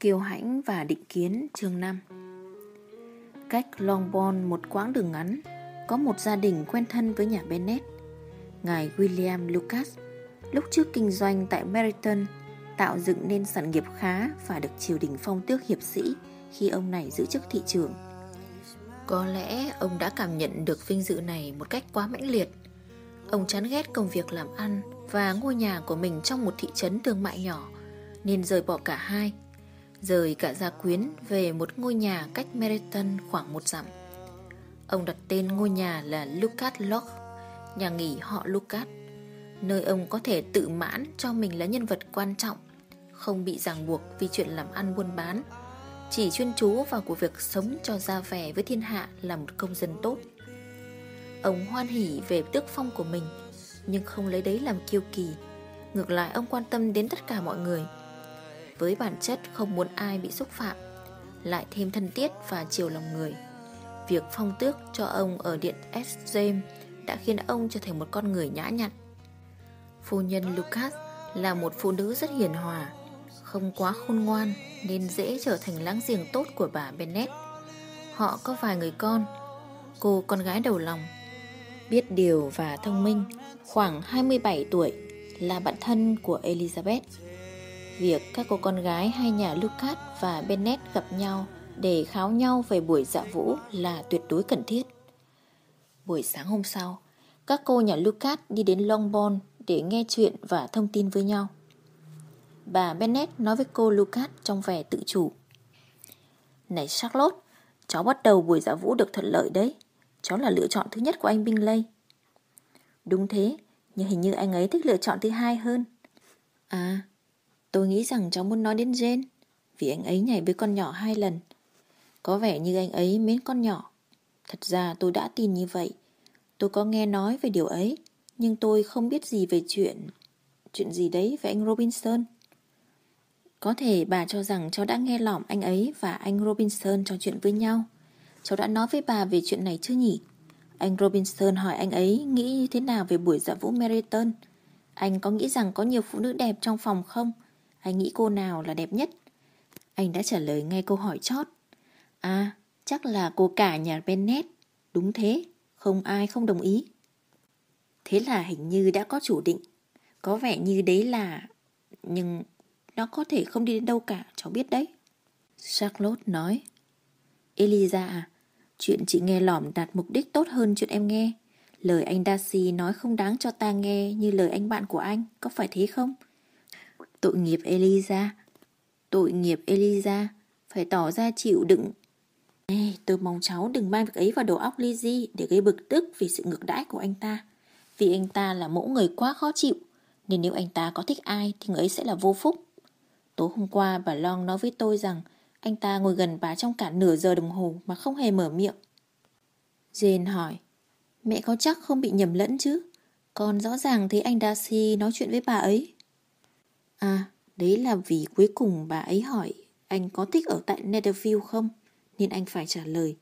Kiêu hãnh và định kiến, chương 5 Cách Longbourn một quãng đường ngắn, Có một gia đình quen thân với nhà Bennett, Ngài William Lucas, Lúc trước kinh doanh tại Meriton Tạo dựng nên sản nghiệp khá Và được triều đình phong tước hiệp sĩ Khi ông này giữ chức thị trường Có lẽ ông đã cảm nhận được vinh dự này Một cách quá mãnh liệt. Ông chán ghét công việc làm ăn Và ngôi nhà của mình trong một thị trấn thương mại nhỏ, Nên rời bỏ cả hai rời cả gia quyến về một ngôi nhà cách Meriton khoảng một dặm. Ông đặt tên ngôi nhà là Lucas Lock, nhà nghỉ họ Lucas, nơi ông có thể tự mãn cho mình là nhân vật quan trọng, không bị ràng buộc vì chuyện làm ăn buôn bán, chỉ chuyên chú vào cuộc việc sống cho ra vẻ với thiên hạ là một công dân tốt. Ông hoan hỉ về tước phong của mình, nhưng không lấy đấy làm kiêu kỳ. Ngược lại ông quan tâm đến tất cả mọi người – với bản chất không muốn ai bị xúc phạm, lại thêm thân thiết và chiều lòng người. Việc phong tước cho ông ở điện S. James đã khiến ông trở thành một con người nhã nhặn. Phu nhân Lucas là một phụ nữ rất hiền hòa, không quá khôn ngoan nên dễ trở thành láng giềng tốt của bà Bennet. Họ có vài người con, cô con gái đầu lòng, biết điều và thông minh, khoảng 27 tuổi, là bạn thân của Elizabeth. Việc các cô con gái hai nhà Lucas và Bennett gặp nhau để kháo nhau về buổi dạ vũ là tuyệt đối cần thiết. Buổi sáng hôm sau, các cô nhà Lucas đi đến Longbourn để nghe chuyện và thông tin với nhau. Bà Bennett nói với cô Lucas trong vẻ tự chủ. Này Charlotte, cháu bắt đầu buổi dạ vũ được thuận lợi đấy. Cháu là lựa chọn thứ nhất của anh Bingley. Đúng thế, nhưng hình như anh ấy thích lựa chọn thứ hai hơn. À, Tôi nghĩ rằng cháu muốn nói đến Jane, Vì anh ấy nhảy với con nhỏ hai lần. Có vẻ như anh ấy mến con nhỏ. Thật ra tôi đã tin như vậy. Tôi có nghe nói về điều ấy, Nhưng tôi không biết gì về chuyện Chuyện gì đấy về anh Robinson. Có thể bà cho rằng cháu đã nghe lỏm anh ấy Và anh Robinson trò chuyện với nhau. Cháu đã nói với bà về chuyện này chưa nhỉ? Anh Robinson hỏi anh ấy Nghĩ như thế nào về buổi dạ vũ Meriton Anh có nghĩ rằng có nhiều phụ nữ đẹp trong phòng không? Anh nghĩ cô nào là đẹp nhất? Anh đã trả lời ngay câu hỏi chót. À, chắc là cô cả nhà Bennett. Đúng thế, không ai không đồng ý. Thế là hình như đã có chủ định. Có vẻ như đấy là... Nhưng nó có thể không đi đến đâu cả, cháu biết đấy. Charlotte nói. Eliza à, chuyện chị nghe lỏm đạt mục đích tốt hơn chuyện em nghe. Lời anh Darcy nói không đáng cho ta nghe như lời anh bạn của anh, có phải thế không? Tội nghiệp Eliza Tội nghiệp Eliza Phải tỏ ra chịu đựng Ê, tôi mong cháu đừng mang việc ấy vào đầu óc Lizzie để gây bực tức vì sự ngược đãi của anh ta. Vì anh ta là mẫu người quá khó chịu, nên nếu anh ta có thích ai thì người ấy sẽ là vô phúc. Tối hôm qua bà Long nói với tôi rằng anh ta ngồi gần bà trong cả nửa giờ đồng hồ mà không hề mở miệng. Jane hỏi, mẹ có chắc không bị nhầm lẫn chứ? Con rõ ràng thấy anh Darcy nói chuyện với bà ấy. À, đấy là vì cuối cùng bà ấy hỏi anh có thích ở tại Netherfield không? Nên anh phải trả lời.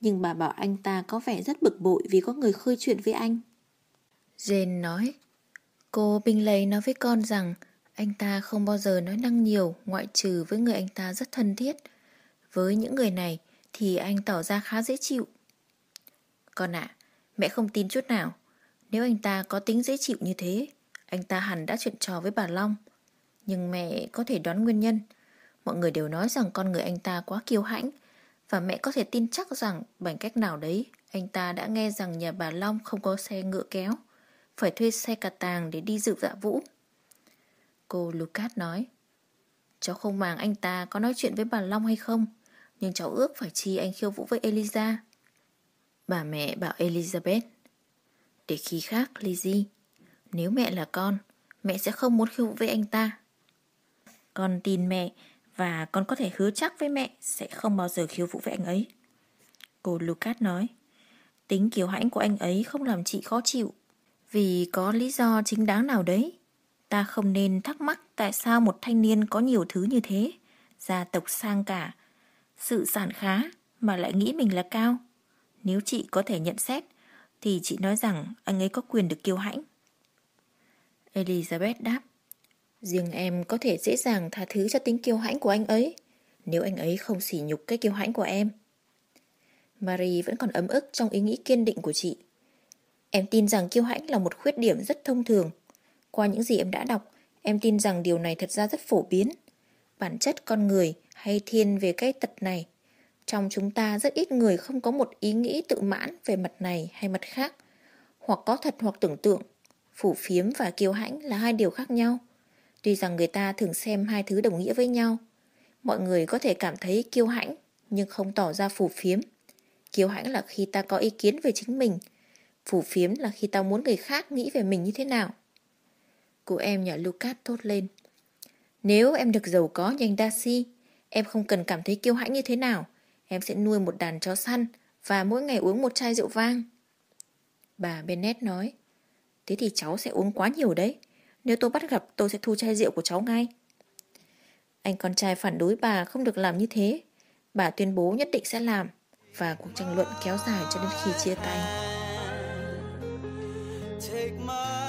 Nhưng bà bảo anh ta có vẻ rất bực bội vì có người khơi chuyện với anh. Jane nói, cô Bingley nói với con rằng anh ta không bao giờ nói năng nhiều ngoại trừ với người anh ta rất thân thiết. Với những người này thì anh tỏ ra khá dễ chịu. Con ạ, mẹ không tin chút nào. Nếu anh ta có tính dễ chịu như thế, anh ta hẳn đã chuyện trò với bà Long. Nhưng mẹ có thể đoán nguyên nhân. Mọi người đều nói rằng con người anh ta quá kiêu hãnh và mẹ có thể tin chắc rằng bằng cách nào đấy anh ta đã nghe rằng nhà bà Long không có xe ngựa kéo, phải thuê xe cà tàng để đi dự dạ vũ. Cô Lucas nói, cháu không màng anh ta có nói chuyện với bà Long hay không, nhưng cháu ước phải chi anh khiêu vũ với Eliza. Bà mẹ bảo Elizabeth, để khi khác Lizzie, nếu mẹ là con, mẹ sẽ không muốn khiêu vũ với anh ta. Con tin mẹ và con có thể hứa chắc với mẹ sẽ không bao giờ khiêu vũ với anh ấy. Cô Lucas nói, tính kiều hãnh của anh ấy không làm chị khó chịu vì có lý do chính đáng nào đấy. Ta không nên thắc mắc tại sao một thanh niên có nhiều thứ như thế, gia tộc sang cả, sự sản khá mà lại nghĩ mình là cao. Nếu chị có thể nhận xét, thì chị nói rằng anh ấy có quyền được kiêu hãnh. Elizabeth đáp, Riêng em có thể dễ dàng tha thứ cho tính kiêu hãnh của anh ấy nếu anh ấy không sỉ nhục cái kiêu hãnh của em. Marie vẫn còn ấm ức trong ý nghĩ kiên định của chị. Em tin rằng kiêu hãnh là một khuyết điểm rất thông thường. Qua những gì em đã đọc, em tin rằng điều này thật ra rất phổ biến. Bản chất con người hay thiên về cái tật này. Trong chúng ta rất ít người không có một ý nghĩ tự mãn về mặt này hay mặt khác, hoặc có thật hoặc tưởng tượng. Phủ phiếm và kiêu hãnh là hai điều khác nhau. Tuy rằng người ta thường xem hai thứ đồng nghĩa với nhau. Mọi người có thể cảm thấy kiêu hãnh nhưng không tỏ ra phủ phiếm. Kiêu hãnh là khi ta có ý kiến về chính mình. Phủ phiếm là khi ta muốn người khác nghĩ về mình như thế nào. Cô em nhỏ Lucas thốt lên. Nếu em được giàu có như anh Darcy, em không cần cảm thấy kiêu hãnh như thế nào. Em sẽ nuôi một đàn chó săn và mỗi ngày uống một chai rượu vang. Bà Bennett nói. Thế thì cháu sẽ uống quá nhiều đấy. Nếu tôi bắt gặp, tôi sẽ thu chai rượu của cháu ngay. Anh con trai phản đối bà không được làm như thế. Bà tuyên bố nhất định sẽ làm, và cuộc tranh luận kéo dài cho đến khi chia tay. Take my